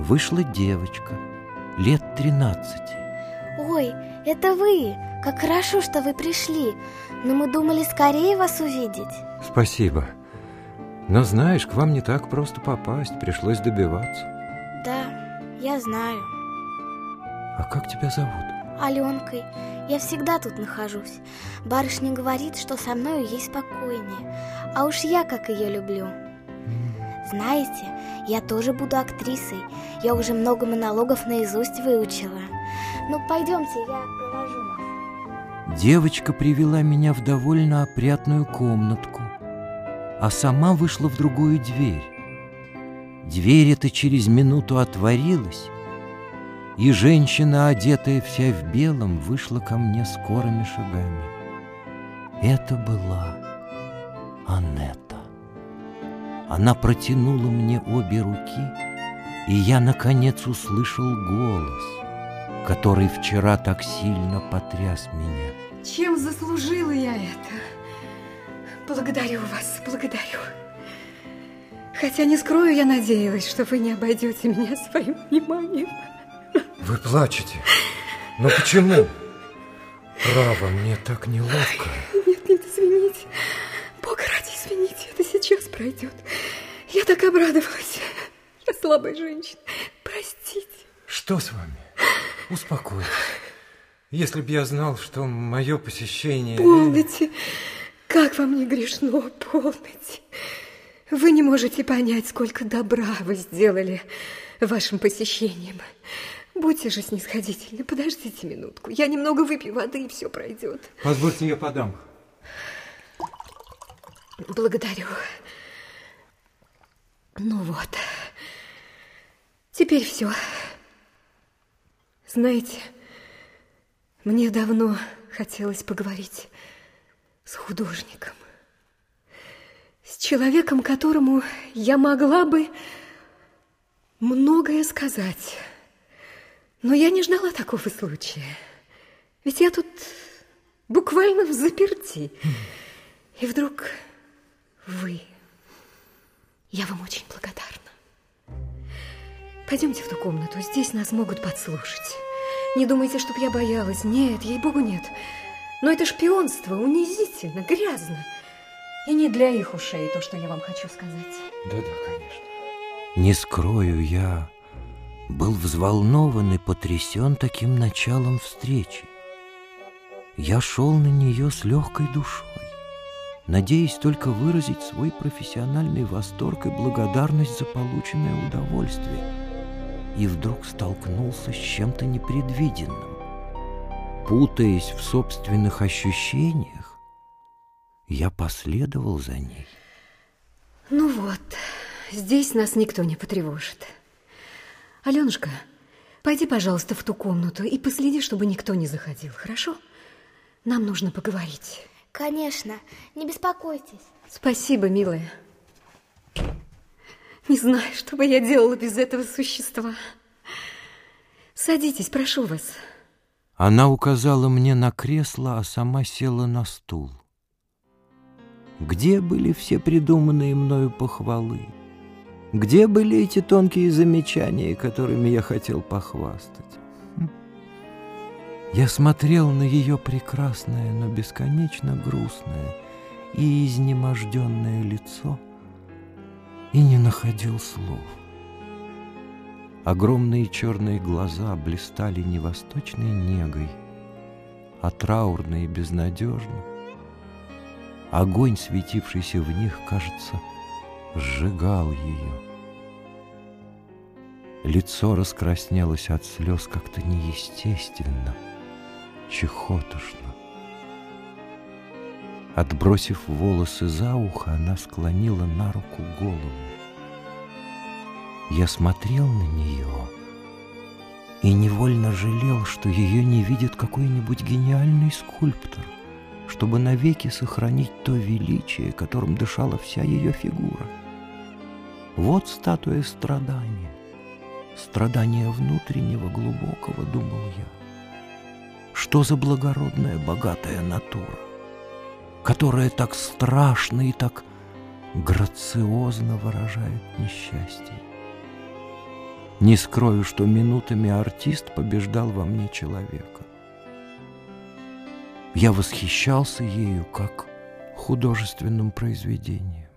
вышла девочка, лет тринадцати. Ой, это вы! Как хорошо, что вы пришли. Но мы думали скорее вас увидеть. Спасибо. Но знаешь, к вам не так просто попасть, пришлось добиваться. Да, я знаю. А как тебя зовут? Аленкой. Я всегда тут нахожусь. Барышня говорит, что со мною ей спокойнее. А уж я как ее люблю. Знаете, я тоже буду актрисой. Я уже много монологов наизусть выучила. Ну, пойдемте, я провожу вас. Девочка привела меня в довольно опрятную комнатку, а сама вышла в другую дверь. Дверь эта через минуту отворилась, и женщина, одетая вся в белом, вышла ко мне скорыми шагами. Это была Аннет. Она протянула мне обе руки, и я, наконец, услышал голос, который вчера так сильно потряс меня. Чем заслужила я это? Благодарю вас, благодарю. Хотя не скрою, я надеялась, что вы не обойдете меня своим вниманием. Вы плачете? Но почему? Право, мне так неловко. Нет, нет, извините. Бога ради, извините, это сейчас пройдет. Я так обрадовалась. Я слабая женщина. Простите. Что с вами? Успокойтесь. Если б я знал, что мое посещение... Полните. Как вам не грешно, полните. Вы не можете понять, сколько добра вы сделали вашим посещением. Будьте же снисходительны, подождите минутку. Я немного выпью воды, и все пройдет. Позвольте, я подам. Благодарю. Ну вот. Теперь все. Знаете, мне давно хотелось поговорить с художником. С человеком, которому я могла бы многое сказать. Но я не ждала такого случая. Ведь я тут буквально в заперти. И вдруг вы. Я вам очень благодарна. Пойдемте в ту комнату, здесь нас могут подслушать. Не думайте, чтоб я боялась. Нет, ей-богу, нет. Но это шпионство, унизительно, грязно. И не для их ушей то, что я вам хочу сказать. Да-да, конечно. Не скрою, я был взволнован и потрясен таким началом встречи. Я шел на нее с легкой душой надеясь только выразить свой профессиональный восторг и благодарность за полученное удовольствие. И вдруг столкнулся с чем-то непредвиденным. Путаясь в собственных ощущениях, я последовал за ней. Ну вот, здесь нас никто не потревожит. Аленушка, пойди, пожалуйста, в ту комнату и последи, чтобы никто не заходил, хорошо? Нам нужно поговорить. Конечно, не беспокойтесь. Спасибо, милая. Не знаю, что бы я делала без этого существа. Садитесь, прошу вас. Она указала мне на кресло, а сама села на стул. Где были все придуманные мною похвалы? Где были эти тонкие замечания, которыми я хотел похвастать? Я смотрел на ее прекрасное, но бесконечно грустное и изнеможденное лицо и не находил слов. Огромные черные глаза блистали не восточной негой, а траурно и безнадежно. Огонь, светившийся в них, кажется, сжигал ее. Лицо раскраснелось от слез как-то неестественно — чехотошно. Отбросив волосы за ухо, она склонила на руку голову. Я смотрел на нее и невольно жалел, что ее не видит какой-нибудь гениальный скульптор, чтобы навеки сохранить то величие, которым дышала вся ее фигура. Вот статуя страдания, страдания внутреннего глубокого, думал я. Что за благородная, богатая натура, которая так страшно и так грациозно выражает несчастье? Не скрою, что минутами артист побеждал во мне человека. Я восхищался ею как художественным произведением.